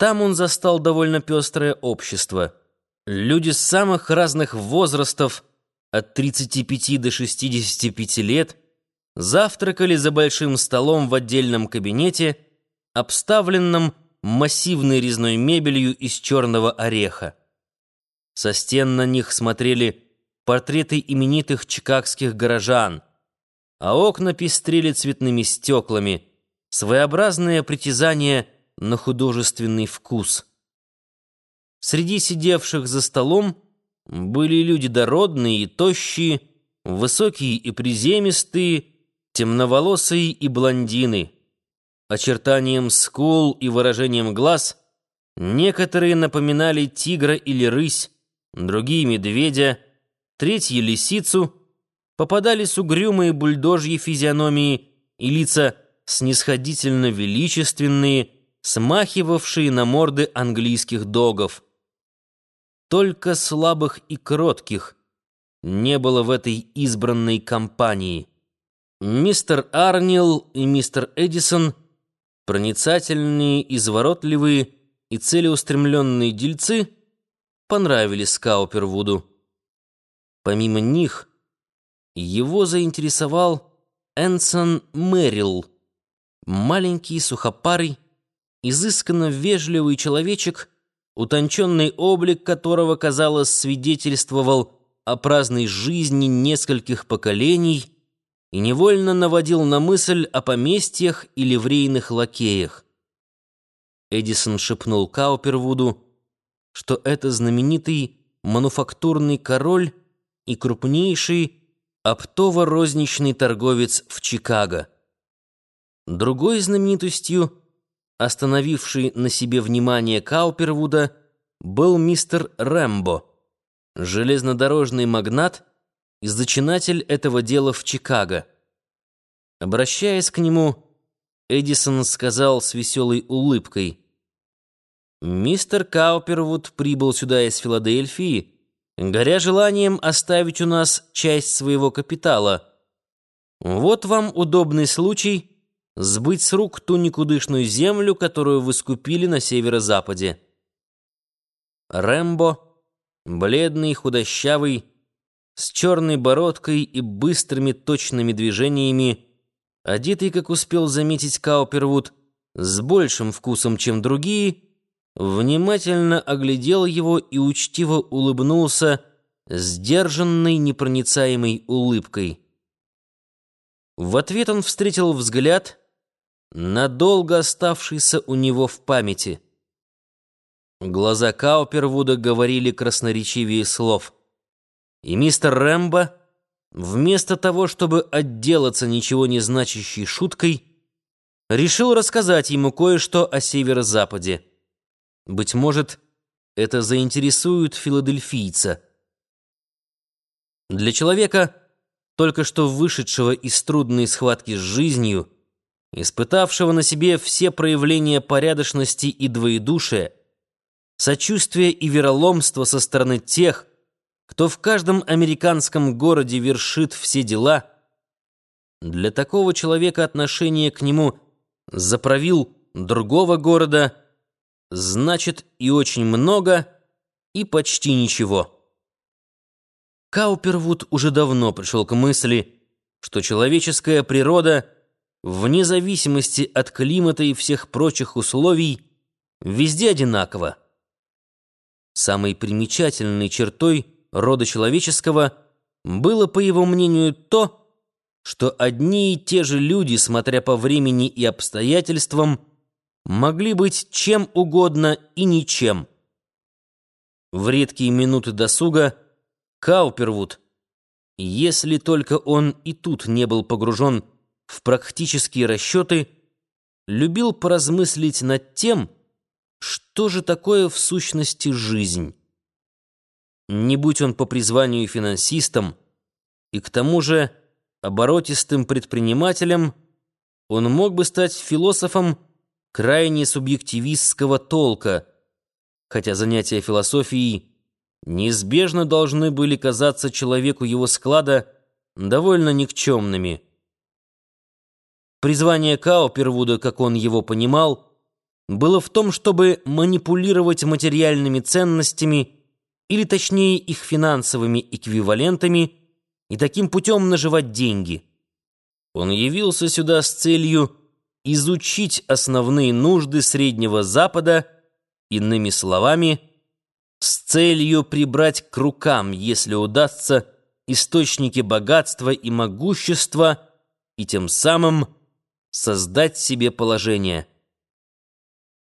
Там он застал довольно пестрое общество. Люди самых разных возрастов, от 35 до 65 лет, завтракали за большим столом в отдельном кабинете, обставленном массивной резной мебелью из черного ореха. Со стен на них смотрели портреты именитых чикагских горожан, а окна пестрели цветными стеклами, своеобразное притязание на художественный вкус. Среди сидевших за столом были люди дородные и тощие, высокие и приземистые, темноволосые и блондины. Очертанием скул и выражением глаз некоторые напоминали тигра или рысь, другие — медведя, третьи — лисицу, попадались угрюмые бульдожьи физиономии и лица снисходительно величественные, смахивавшие на морды английских догов. Только слабых и кротких не было в этой избранной компании. Мистер Арнил и мистер Эдисон, проницательные, изворотливые и целеустремленные дельцы, понравились Скаупервуду. Помимо них, его заинтересовал Энсон Мэрилл, маленький, сухопарый, изысканно вежливый человечек, утонченный облик которого, казалось, свидетельствовал о праздной жизни нескольких поколений и невольно наводил на мысль о поместьях и ливрейных лакеях. Эдисон шепнул Каупервуду, что это знаменитый мануфактурный король и крупнейший оптово-розничный торговец в Чикаго. Другой знаменитостью, остановившей на себе внимание Каупервуда, был мистер Рэмбо, железнодорожный магнат и зачинатель этого дела в Чикаго. Обращаясь к нему, Эдисон сказал с веселой улыбкой, «Мистер Каупервуд прибыл сюда из Филадельфии, горя желанием оставить у нас часть своего капитала. Вот вам удобный случай» сбыть с рук ту никудышную землю, которую вы скупили на северо-западе. Рэмбо, бледный, худощавый, с черной бородкой и быстрыми точными движениями, одетый, как успел заметить Каупервуд, с большим вкусом, чем другие, внимательно оглядел его и учтиво улыбнулся сдержанной, непроницаемой улыбкой. В ответ он встретил взгляд — надолго оставшийся у него в памяти. Глаза Каупервуда говорили красноречивее слов. И мистер Рэмбо, вместо того, чтобы отделаться ничего не значащей шуткой, решил рассказать ему кое-что о северо-западе. Быть может, это заинтересует филадельфийца. Для человека, только что вышедшего из трудной схватки с жизнью, испытавшего на себе все проявления порядочности и двоедушия, сочувствия и вероломства со стороны тех, кто в каждом американском городе вершит все дела, для такого человека отношение к нему заправил другого города значит и очень много, и почти ничего. Каупервуд уже давно пришел к мысли, что человеческая природа — вне зависимости от климата и всех прочих условий, везде одинаково. Самой примечательной чертой рода человеческого было, по его мнению, то, что одни и те же люди, смотря по времени и обстоятельствам, могли быть чем угодно и ничем. В редкие минуты досуга Каупервуд, если только он и тут не был погружен в практические расчеты, любил поразмыслить над тем, что же такое в сущности жизнь. Не будь он по призванию финансистом и к тому же оборотистым предпринимателем, он мог бы стать философом крайне субъективистского толка, хотя занятия философией неизбежно должны были казаться человеку его склада довольно никчемными. Призвание Каупервуда, как он его понимал, было в том, чтобы манипулировать материальными ценностями, или точнее их финансовыми эквивалентами, и таким путем наживать деньги. Он явился сюда с целью изучить основные нужды Среднего Запада, иными словами, с целью прибрать к рукам, если удастся, источники богатства и могущества и тем самым создать себе положение –